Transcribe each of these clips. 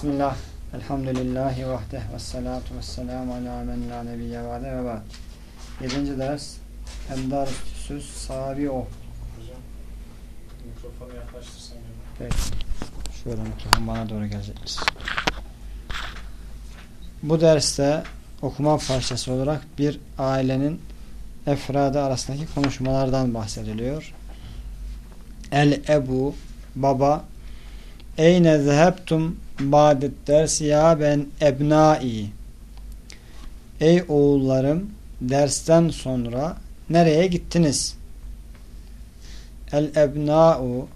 Bismillah. Elhamdülillahi vahdeh ve salatu ve selamu ala men la nebiyye vade ve ba'd. Yedinci ders Endar Söz Sabi O. Hocam mikrofonu yaklaştırsan ya. Peki. Şöyle mikrofon bana doğru gelecek? Bu derste okuma parçası olarak bir ailenin efradı arasındaki konuşmalardan bahsediliyor. El ebu baba Eyne zehebtum badet ders ya ben ebnai Ey oğullarım dersten sonra nereye gittiniz? El ebna'u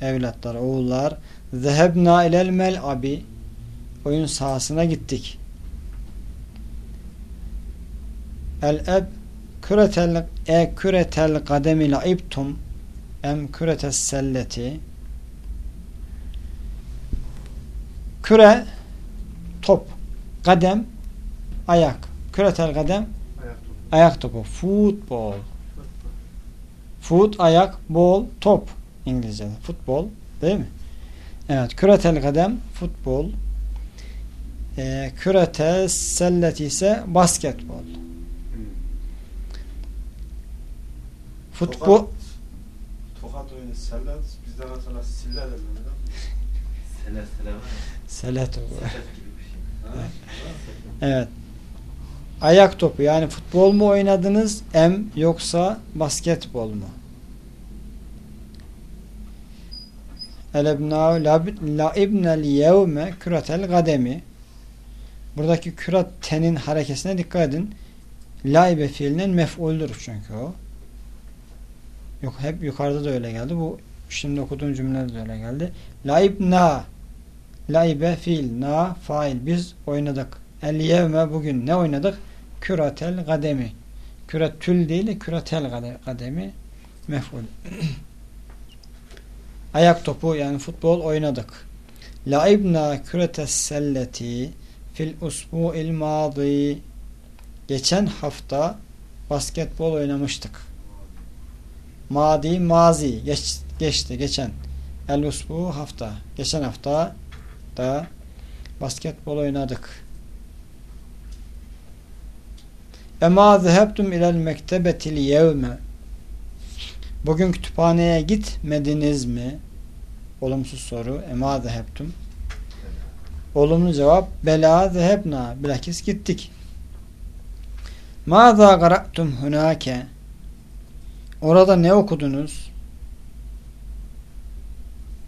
evlatlar, oğullar zehebna ilel mel'abi oyun sahasına gittik. El eb küretel e küretel kademi laibtum em küretes selleti küre top kadem ayak küretel kadem Ayak topu. ayak topu futbol foot ayak ball top İngilizce'de futbol değil mi? Evet küretel kadem futbol e, kürete selleti ise basketbol futbol Tokat, tokat oyunu sellet. Bizde mesela sille derler. Sele sele var. Selet o. Evet. Ayak topu yani futbol mu oynadınız em yoksa basketbol mu? El ebnâ'u la'ibnel yevme küretel gademi Buradaki küratenin harekesine dikkat edin. Laibe fiilinin mef'uldür çünkü o. Yok hep yukarıda da öyle geldi. Bu şimdi okuduğum cümlede de öyle geldi. Laibna Laibe fiil, na fail. Biz oynadık. El yevme bugün ne oynadık? Küratel kademi. Küretül değil de küratel kademi mef'ul. Ayak topu yani futbol oynadık. Laibna küretes selleti fil usbu'il madi geçen hafta basketbol oynamıştık. Madi mazi geç, geçti geçen. El usbu hafta. Geçen hafta da basketbol oynadık. Ema zehebtum ilel mektebetil yevme Bugün kütüphaneye gitmediniz mi? Olumsuz soru. Ema zehebtum Olumlu cevap Bela zehebna Bilakis gittik. Maza gara'tum hunake Orada ne okudunuz?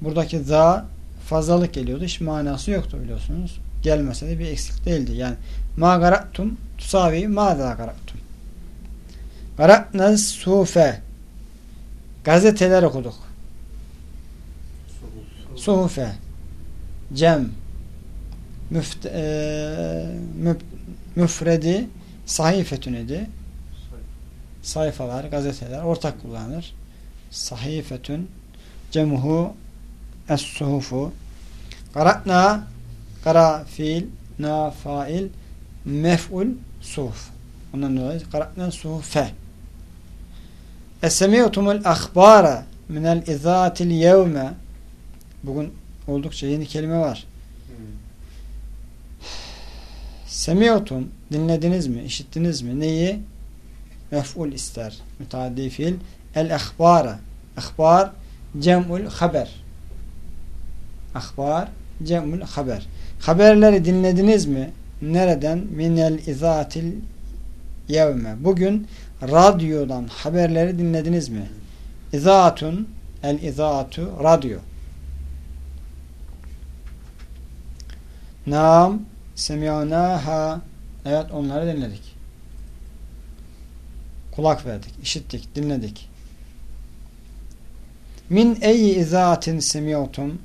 Buradaki za fazlalık geliyordu. Hiç manası yoktu biliyorsunuz. Gelmese de bir eksik değildi. Yani ma gara'tum tusavi ma za gara'tum. Gara'naz sufe gazeteler okuduk. Suhufe cem müft, e, müf, müfredi sahifetün idi. Sayfalar, gazeteler ortak kullanılır. Sahifetün cemuhu es-suhufu Qara'na Qara fiil na fail mef'ul suhuf. Ondan dolayı qara'na suhufe. Esemiyotumul akhbara minel izatil yevme Bugün oldukça yeni kelime var. Semiyotum dinlediniz mi? işittiniz mi? Neyi? Mef'ul ister. Müteaddi fiil. El akhbara. Akhbar cem'ul haber. Akhbar cem'ul haber. Haberleri dinlediniz mi? Nereden? Minel izatil yevme. Bugün radyodan haberleri dinlediniz mi? İzaatun el izaatu radyo. Nam semiyanaha Evet onları dinledik. Kulak verdik, işittik, dinledik. Min eyyi izaatin semiyotum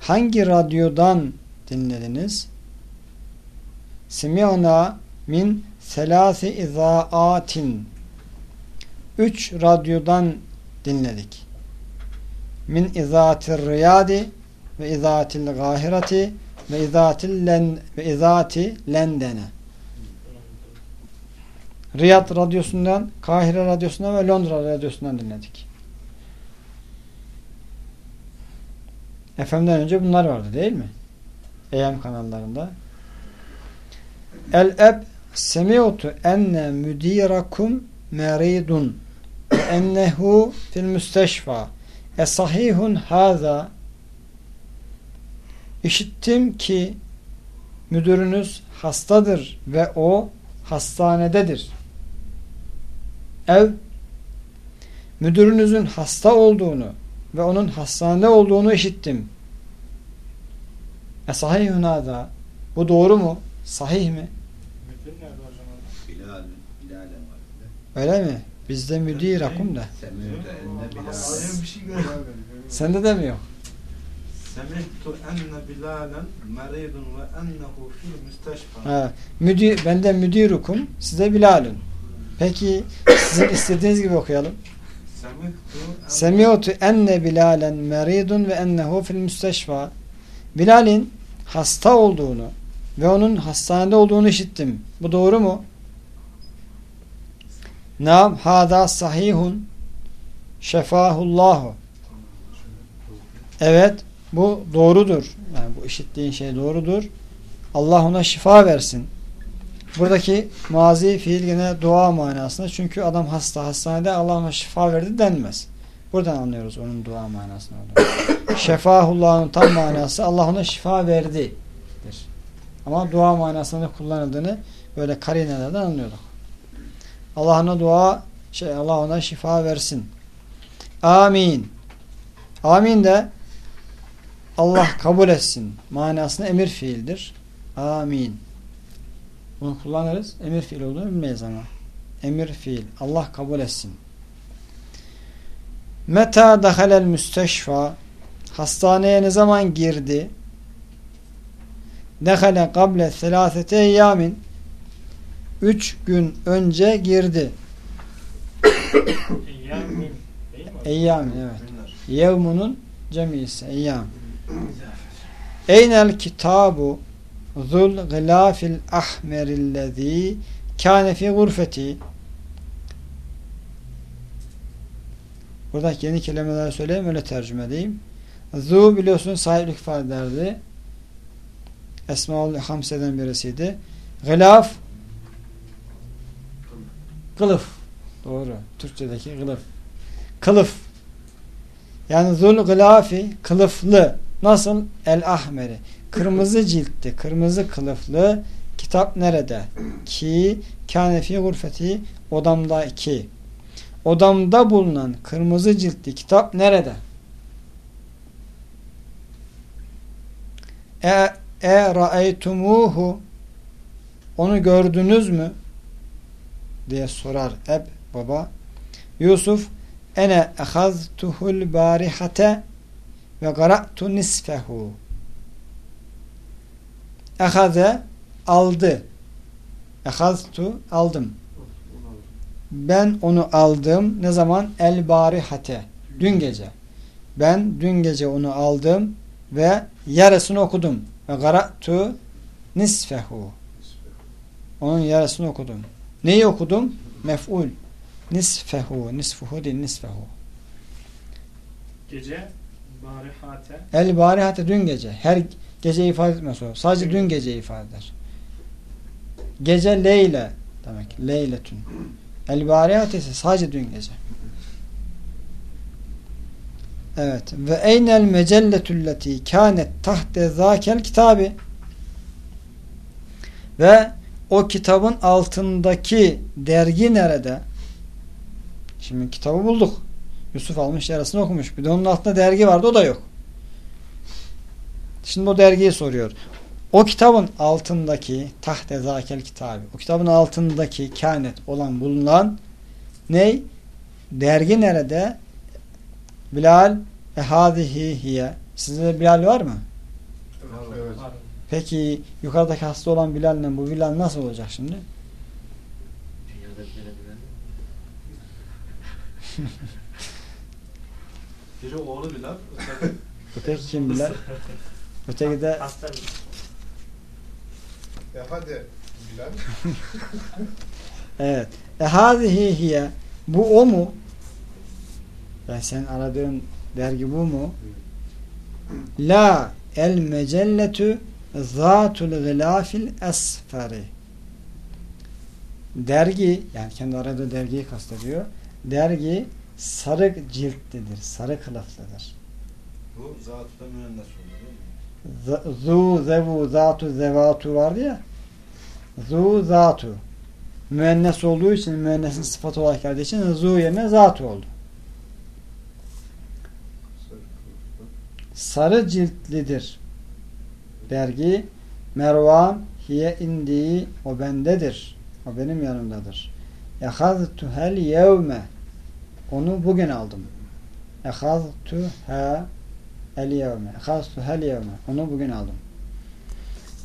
Hangi radyodan dinlediniz? Semiyona min selasi izaatin Üç radyodan dinledik. Min izaatir riyadi ve izaatil gahirati ve izaatil len ve izaati lendene. Riyad radyosundan, Kahire radyosundan ve Londra radyosundan dinledik. FM'den önce bunlar vardı değil mi? AM kanallarında. El eb semi'tu enne müdirakum meridun ve ennehu fil müsteşfa e sahihun haza İşittim ki müdürünüz hastadır ve o hastanededir. Ev müdürünüzün hasta olduğunu ve onun hastanede olduğunu işittim. E sahihun hada bu doğru mu? Sahih mi? Müdür nerede hocam? Bilal, Bilal'e var. Öyle mi? Bizde müdir akum da. Şey görmedim. Sende de mi yok? Semihtu enne Bilalen meridun ve ennehu fil müsteşfa. Ha, müdir, bende müdirukum, size Bilalun. Peki sizin istediğiniz gibi okuyalım. Semiyotu enne Bilalen meridun ve ennehu fil müsteşfa. Bilal'in hasta olduğunu ve onun hastanede olduğunu işittim. Bu doğru mu? Nam hada sahihun şefahullahu. Evet bu doğrudur. Yani bu işittiğin şey doğrudur. Allah ona şifa versin. Buradaki mazi fiil gene dua manasında. Çünkü adam hasta. Hastanede Allah ona şifa verdi denmez. Buradan anlıyoruz onun dua manasını. Şefahullah'ın tam manası Allah ona şifa verdi. Ama dua manasında kullanıldığını böyle karinelerden anlıyorduk. Allah ona dua şey Allah ona şifa versin. Amin. Amin de Allah kabul etsin manasında emir fiildir. Amin. Bunu kullanırız. Emir fiil olduğunu bilmeyiz ama. Emir fiil. Allah kabul etsin. Meta dahalel müsteşfa hastaneye ne zaman girdi? Dehale kable selasete eyyamin üç gün önce girdi. Eyyamin? Eyyamin evet. Yevmunun cemisi eyyam. Eynel kitabu zul gılafil ahmerillezî kâne fî gurfeti Buradaki yeni kelimeler söyleyeyim öyle tercüme edeyim. Zu biliyorsunuz sahiplik ifade ederdi. Esmaül Hamse'den birisiydi. Gılaf kılıf. Doğru. Türkçedeki kılıf. Kılıf. Yani zul gılafi kılıflı. Nasıl? El ahmeri. Kırmızı ciltli, kırmızı kılıflı kitap nerede? Ki kâne fî gurfeti odamda ki. Odamda bulunan kırmızı ciltli kitap nerede? E, e ra'eytumuhu onu gördünüz mü? diye sorar eb baba. Yusuf ene ehaztuhul barihate ve gara'tu nisfehu. Ehaze aldı. Ehaztu aldım. Ben onu aldım. Ne zaman? El barihate. Dün gece. Ben dün gece onu aldım ve yarısını okudum. Ve gara'tu nisfehu. Onun yarısını okudum. Neyi okudum? Mef'ul. Nisfehu. Nisfuhu değil nisfehu. Gece barihate El barihate dün gece. Her gece ifade etmez o. Sadece dün gece ifade eder. Gece leyle demek. Leyletün. El barihate ise sadece dün gece. Evet. Ve eynel mecelletülleti kânet tahte zâkel kitabı ve o kitabın altındaki dergi nerede? Şimdi kitabı bulduk. Yusuf almış yarısını okumuş. Bir de onun altında dergi vardı o da yok. Şimdi o dergiyi soruyor. O kitabın altındaki tahte zakel kitabı. O kitabın altındaki kânet olan bulunan ney? Dergi nerede? Bilal ve hâzihi hiye. Sizde de Bilal var mı? Evet. var. Peki yukarıdaki hasta olan Bilal'le bu Bilal nasıl olacak şimdi? Biri oğlu Bilal. Öteki kim Bilal? Öteki de Hasta E hadi Bilal. evet. E hâzihi hiye. Bu o mu? Yani sen aradığın dergi bu mu? La el mecelletü zatul gılafil esferi dergi yani kendi arada dergiyi kastediyor dergi sarı ciltlidir sarı kılıflıdır Bu zatı da müennes oluyor zu zevu zatu zevatu vardı ya. Zu zatu. Müennes olduğu için müennesin sıfatı olarak geldiği için zu yerine zatu oldu. Sarı ciltlidir dergi. Mervan hiye indi o bendedir. O benim yanımdadır. Ehaztuhel yevme. Onu bugün aldım. Ehaztuha el yevme. Ehaztuhel yevme. Onu bugün aldım.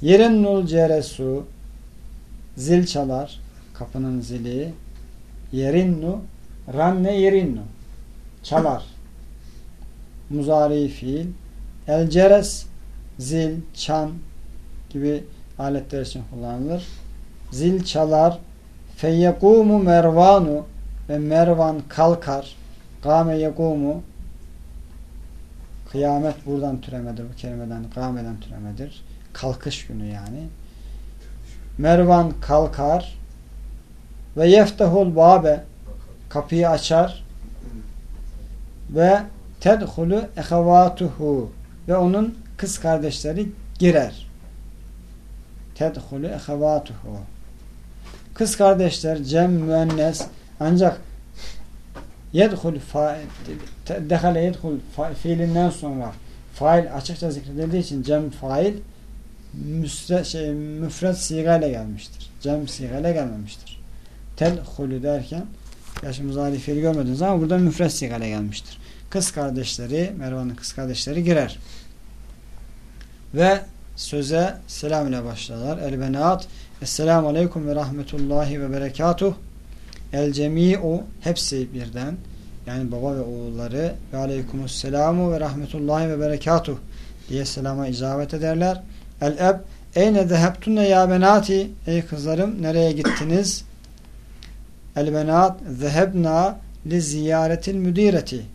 Yerin nul ceresu zil çalar. Kapının zili. Yerinnu ranne yerinnu çalar. Muzari fiil. El ceres. Zil, çan gibi aletler için kullanılır. Zil çalar. Feyyekumu mervanu. Ve mervan kalkar. Kâme yekumu kıyamet buradan türemedir. Bu kelimeden kâmeden türemedir. Kalkış günü yani. Mervan kalkar ve yeftehul babe kapıyı açar ve tedhulu ehevatuhu ve onun kız kardeşleri girer. Tedhulu ehevatuhu kız kardeşler cem müennes ancak yedhul dehale yedhul fiilinden sonra fail açıkça zikredildiği için cem fail müsre, şey, müfred sigayla gelmiştir. Cem sigayla gelmemiştir. Tedhulü derken yaşı muzari fiili görmediniz ama burada müfred sigayla gelmiştir. Kız kardeşleri, Mervan'ın kız kardeşleri girer. Ve söze selam ile başlarlar. El benat Esselamu Aleyküm ve Rahmetullahi ve Berekatuh El cemi'u hepsi birden yani baba ve oğulları ve aleykümüsselamu ve rahmetullahi ve berekatuh diye selama icabet ederler. El eb eyne zehebtunne ya benati ey kızlarım nereye gittiniz? El benat zehebna li ziyaretil müdireti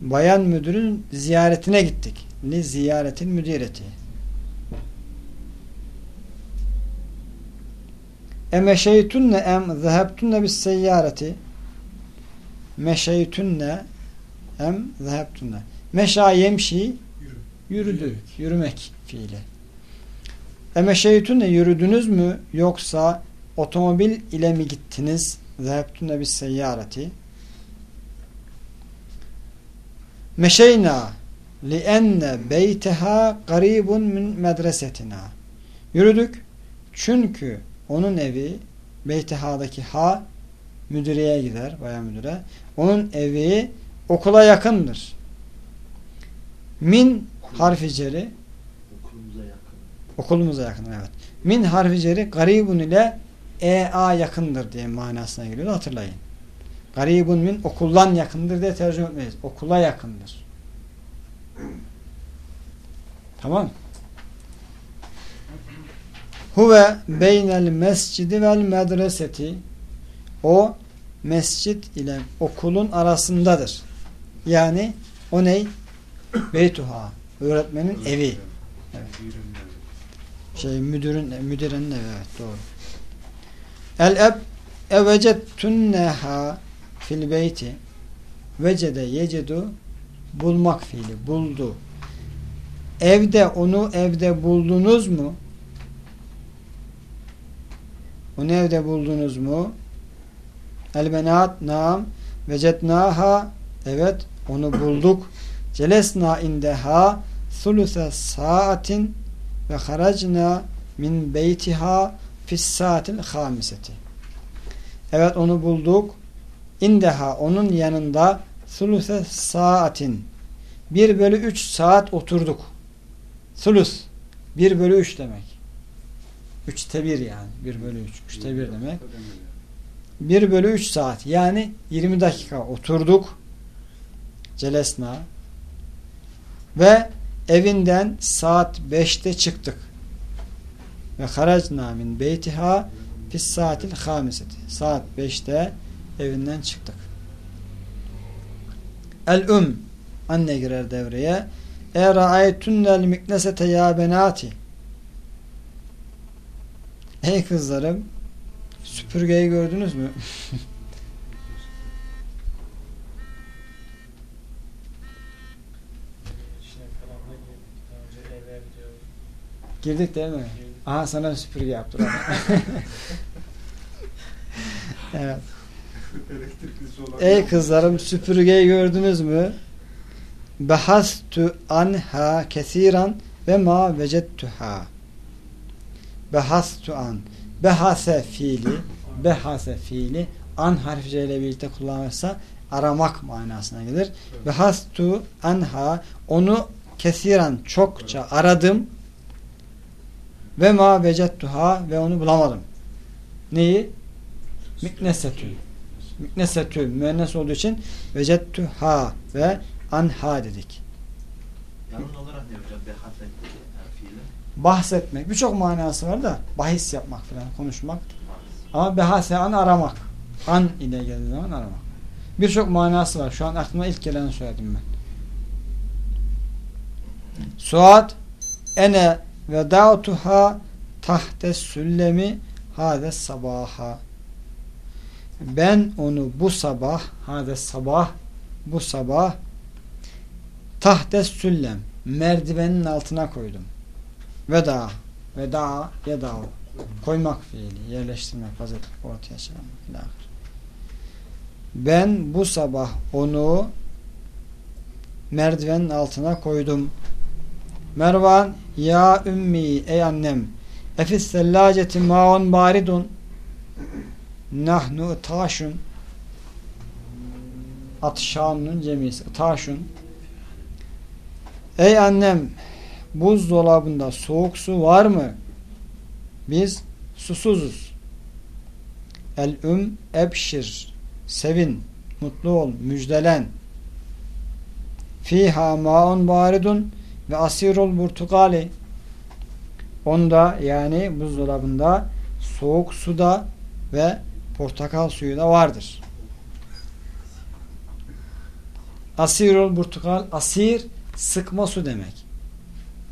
bayan müdürün ziyaretine gittik. Li ziyaretil müdireti Emeşeytunne em zehebtunne bis seyyareti. Meşeytunne em zehebtunne. Meşa yemşi yürüdü. Yürümek fiili. Emeşeytunne yürüdünüz mü? Yoksa otomobil ile mi gittiniz? Zehebtunne bis seyyareti. Meşeyna lienne beyteha garibun min medresetina. Yürüdük. Çünkü onun evi Beytiha'daki ha müdüreye gider, bayan müdüre. Onun evi okula yakındır. Min harfi ceri Okulumuza yakın. okulumuza yakın evet. Min harfi ceri garibun ile ea yakındır diye manasına geliyor hatırlayın. Garibun min okuldan yakındır diye tercüme etmeyiz. Okula yakındır. Tamam. Huve beynel mescidi vel medreseti o mescit ile okulun arasındadır. Yani o ney? Beytuha. Öğretmenin evi. Evet. Şey müdürün müdürenin evi evet doğru. El eb evecettunneha fil beyti vecede yecedu bulmak fiili buldu. Evde onu evde buldunuz mu? Onu evde buldunuz mu? El benat naam vecetnaha evet onu bulduk. Celesna indeha thulutha saatin ve haracna min beytiha fis saatil hamiseti. Evet onu bulduk. İndeha onun yanında thulutha saatin 1 bölü 3 saat oturduk. Thuluth 1 bölü 3 demek. Üçte bir yani. 1 bölü 3. Üçte bir demek. 1 bölü 3 saat. Yani 20 dakika oturduk. Celesna. Ve evinden saat 5'te çıktık. Ve haracna min beytiha fis saatil hamiseti. Saat 5'te evinden çıktık. El um anne girer devreye. Era'aytunnel miknesete ya benati. Ey kızlarım süpürgeyi gördünüz mü? Girdik. Değil mi? Girdik. Aha sana süpürge yaptılar. evet. Ey kızlarım süpürgeyi gördünüz mü? Behastu anha kesiran ve ma vecettuha. Behastu an. Behase fiili, behase fiili an harfiyle birlikte kullanılırsa aramak manasına gelir. Behastu anha onu kesiran çokça aradım ve ma vecettuha ve onu bulamadım. Neyi? Miknesetü. Miknesetü müennes olduğu için vecettuha ve anha dedik. Yalın olarak ne hocam? Fiili. Bahsetmek. Birçok manası var da bahis yapmak falan, konuşmak. Ama behase an aramak. An ile geldiği zaman aramak. Birçok manası var. Şu an aklıma ilk geleni söyledim ben. Suat ene vedatuha tahte süllemi hades sabaha. Ben onu bu sabah hades sabah bu sabah tahte süllem merdivenin altına koydum. Veda veda yeda koymak fiili yerleştirmek vaziyet ortaya çıkarmak. Ben bu sabah onu merdivenin altına koydum. Mervan ya ümmi ey annem efis sellaceti maun baridun nahnu taşun atşanın cemisi taşun ey annem buzdolabında soğuk su var mı? Biz susuzuz. El üm ebşir sevin, mutlu ol, müjdelen. Fiha maun baridun ve asirul burtukali onda yani buzdolabında soğuk suda ve portakal suyu da vardır. Asirul burtukal asir sıkma su demek.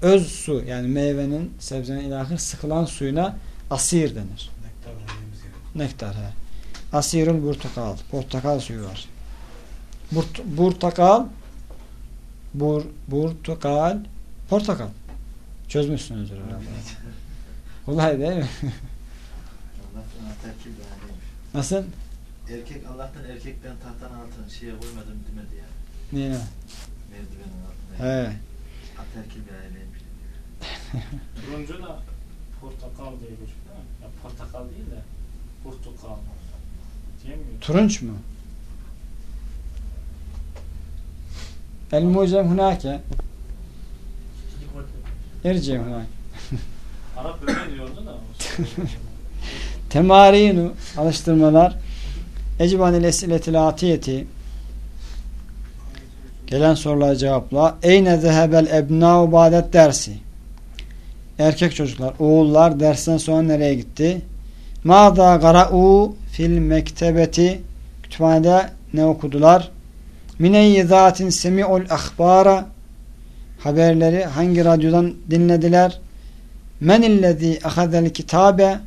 Öz su yani meyvenin sebzenin ilahir sıkılan suyuna asir denir. Nektar. Nektar he. Asirul portakal. Portakal suyu var. Burt, burtakal bur, burtukal portakal. Çözmüşsünüzdür herhalde. Kolay değil mi? Nasıl? Erkek Allah'tan erkekten tahtanın altına şeye koymadım demedi yani. Niye? Merdivenin altına. He. Aterkil beğenmiş. Turuncu da portakal diye geçiyor değil mi? Ya portakal değil de portakal. Diyemiyor. Turunç mu? El mucem hunake. Erci hunake. Arap böyle diyordu da. Temarinu alıştırmalar Ecibanil esiletil atiyeti Gelen sorulara cevapla Eyne zehebel ebnâ'u ba'det dersi Erkek çocuklar, oğullar dersten sonra nereye gitti? Mâzâ gara'u fil mektebeti Kütüphanede ne okudular? Mineyyi zâtin semi'ul ahbara Haberleri hangi radyodan dinlediler? Men illezî ahazel kitabe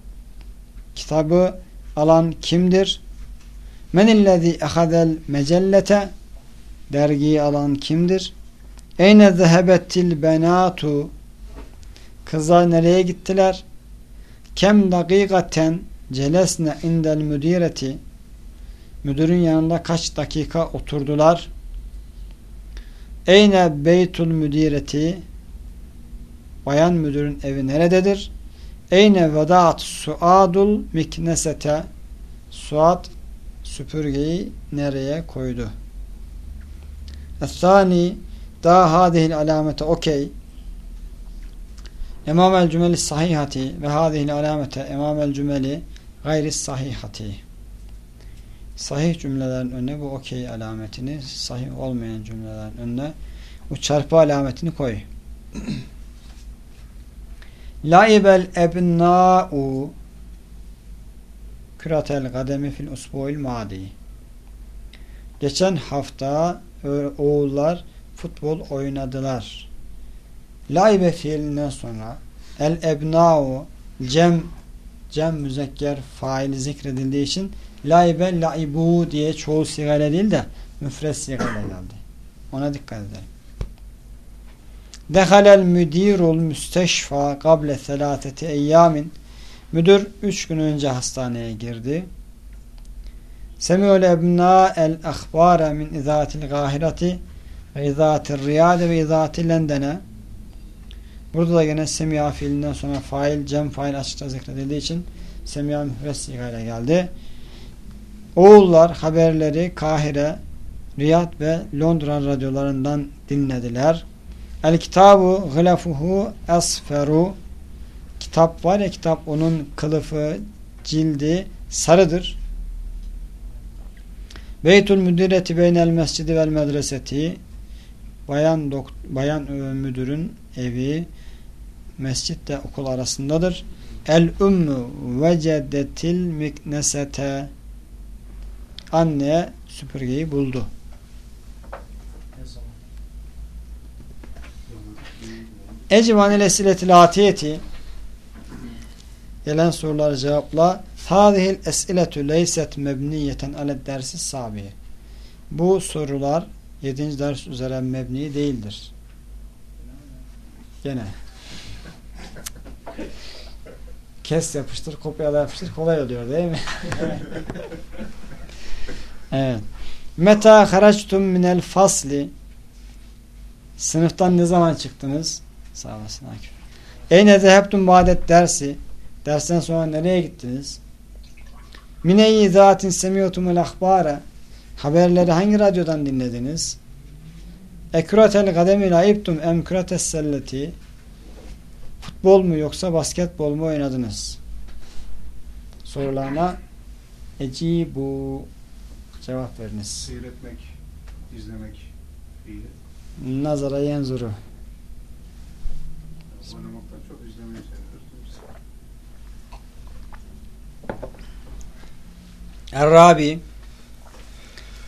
Kitabı alan kimdir? Men illezî ahazel mecellete Dergiyi alan kimdir? Eyne zehebettil benatu Kızlar nereye gittiler? Kem dakikaten celesne indel müdireti Müdürün yanında kaç dakika oturdular? Eyne beytul müdireti Bayan müdürün evi nerededir? Eyne vedaat suadul miknesete Suat süpürgeyi nereye koydu? Es-sani da hadihil alamete okey. Emamel cümeli sahihati ve hadihil alamete emamel cümeli gayri sahihati. Sahih cümlelerin önüne bu okey alametini sahih olmayan cümlelerin önüne bu çarpı alametini koy. Laibel ebna'u küratel gademi fil usbu'il madi geçen hafta oğullar futbol oynadılar. laibe fiilinden sonra el ebna'u cem cem müzekker faili zikredildiği için laibe laibu diye çoğul sigayla değil de müfred sigayla geldi. Ona dikkat edelim. Dehalel müdirul müsteşfa kable selateti eyyamin Müdür üç gün önce hastaneye girdi. Semi'ul ebna el ahbara min izatil gahirati ve izatil riyade ve izatil lendene Burada da gene semiya fiilinden sonra fail, cem fail açıkça zikredildiği için semiya müfressi ile geldi. Oğullar haberleri Kahire, Riyad ve Londra radyolarından dinlediler. El kitabu gılafuhu asferu kitap var ya kitap onun kılıfı, cildi sarıdır. Beytül müdireti beynel mescidi vel medreseti bayan bayan müdürün evi mescitle okul arasındadır. El ümmü vecedetil miknesete anne süpürgeyi buldu. Ecvan ile siletil atiyeti gelen soruları cevapla Hadihil es'iletü leyset mebniyeten ale dersi sabi. Bu sorular 7. ders üzere mebni değildir. Gene. Kes yapıştır, kopyala yapıştır kolay oluyor değil mi? evet. Meta haraçtum minel fasli Sınıftan ne zaman çıktınız? Sağ olasın Akif. Eyne zehebtum badet dersi Dersten sonra nereye gittiniz? Mine-i zatin semiyotumul ahbara Haberleri hangi radyodan dinlediniz? Ekuratel gademi laibtum em kurates selleti Futbol mu yoksa basketbol mu oynadınız? Sorularına ecibu cevap veriniz. Seyretmek, izlemek fiili. Nazara yenzuru. Oynamaktan çok izlemeyi seviyoruz. değil mi? Errabi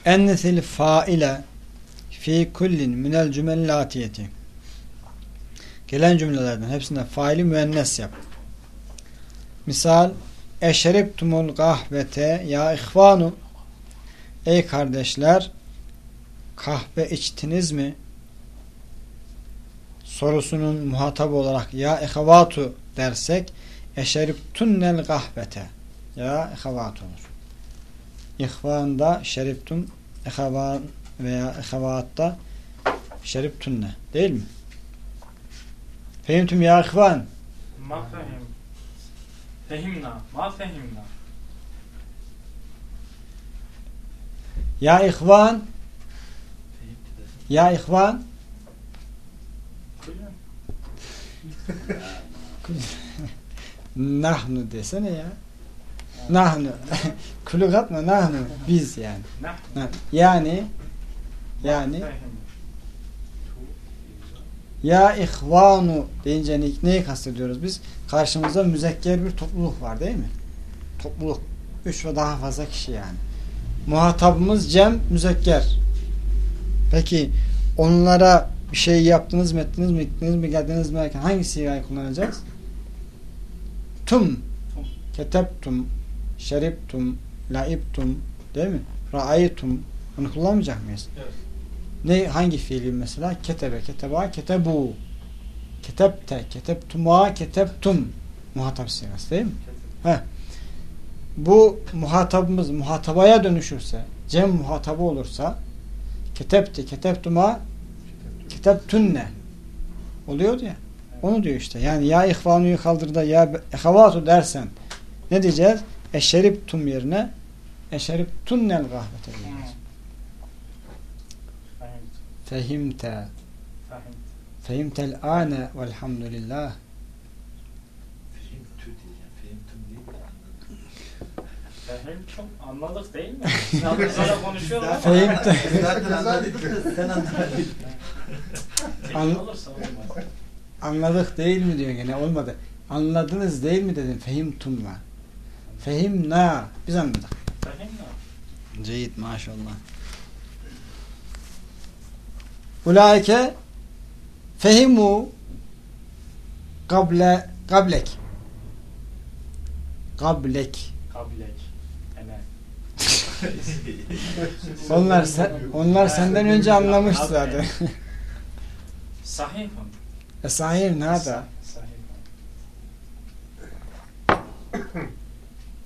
Ennesil faile fi kullin minel cümellatiyeti Gelen cümlelerden hepsinde faili müennes yap. Misal Eşeriptumul kahvete ya ihvanu Ey kardeşler kahve içtiniz mi? Sorusunun muhatabı olarak ya ehevatu dersek eşeriptunnel kahvete ya ehevat olur. İhvanda şeriptun ehevan veya ehavatta şeriptunne değil mi? Fehimtum ya ihvan Ma fehim. Fehimna. Ma fehimna. ya ihvan ya ihvan nahnu desene ya nahnu kulü katma nahnu biz yani yani yani ya ihvanu deyince ne, neyi kastediyoruz biz? Karşımızda müzekker bir topluluk var değil mi? Topluluk. Üç ve daha fazla kişi yani. Muhatabımız cem müzekker. Peki onlara bir şey yaptınız mı ettiniz mi gittiniz mi geldiniz mi derken hangi sigayı kullanacağız? Tum. Tum. Keteptum. Şeriptum. Laiptum. Değil mi? Ra'aytum. Bunu kullanmayacak mıyız? Evet. Ne hangi fiili mesela? Ketebe, keteba, ketebu. Ketepte, keteptuma, keteptum. Muhatap sigası değil mi? Heh. Bu muhatabımız muhatabaya dönüşürse, cem muhatabı olursa ketepti, keteptuma, keteptunne oluyordu ya. Onu diyor işte. Yani ya ihvanuyu kaldır da ya ehavatu dersen ne diyeceğiz? Eşeriptum yerine eşeriptunnel gahvete diyeceğiz. Fehim. Fehimte Fehim. Fehimtel ane velhamdülillah. Fehimtü diyeceğim. Fehimtüm değil de anladım. Fehim çok anladık değil mi? Yalnızlara konuşuyorlar. Fehimte sen anlamadın. Tek An- olursa olmaz. anladık değil mi diyor gene olmadı. Anladınız değil mi dedim fehimtumla. Fehimna biz anladık. Fehim ne? Ceyit maşallah. Ulaike fehimu Kable, kablek. Kablek. Kabilek. Ene. Onlar sen, onlar senden önce anlamıştı zaten. Sahihun. E sahih nada? Sahihun.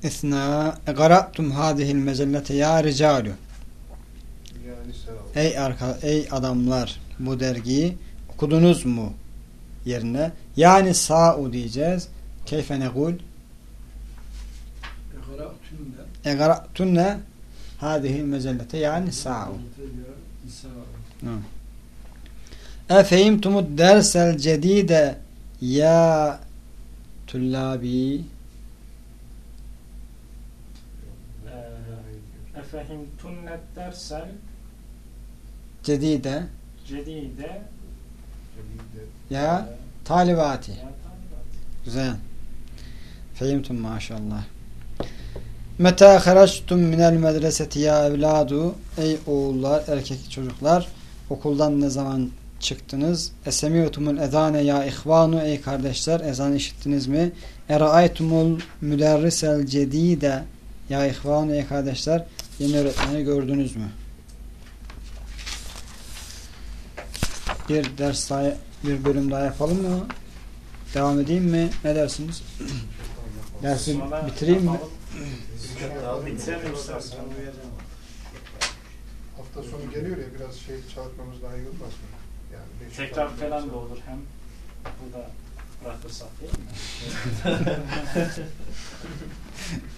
İsna qara'tum hadihil mecellete ya ricalu. Ey arka, ey adamlar bu dergiyi okudunuz mu? Yerine yani sa'u diyeceğiz. Keyfe negul? E qara'tunne hadihil mecellete yani sa'u. Efehimtumud dersel cedide ya tullabi Efehimtunnet dersel cedide cedide ya talibati. Güzel. Fehimtum maşallah. Meta haraçtum minel medreseti ya evladu. Ey oğullar, erkek çocuklar. Okuldan ne zaman çıktınız? Esemiyotumul ezane ya ihvanu. Ey kardeşler, ezan işittiniz mi? Eraaytumul müderrisel cedide. Ya ihvanu, ey kardeşler. Yeni öğretmeni gördünüz mü? Bir ders daha, bir bölüm daha yapalım mı? Devam edeyim mi? Ne dersiniz? Dersi bitireyim mi? Hafta sonu geliyor ya biraz şey çalışmamız daha iyi olmaz mı? Yani Tekrar falan da olur hem burada bırakırsak değil mi?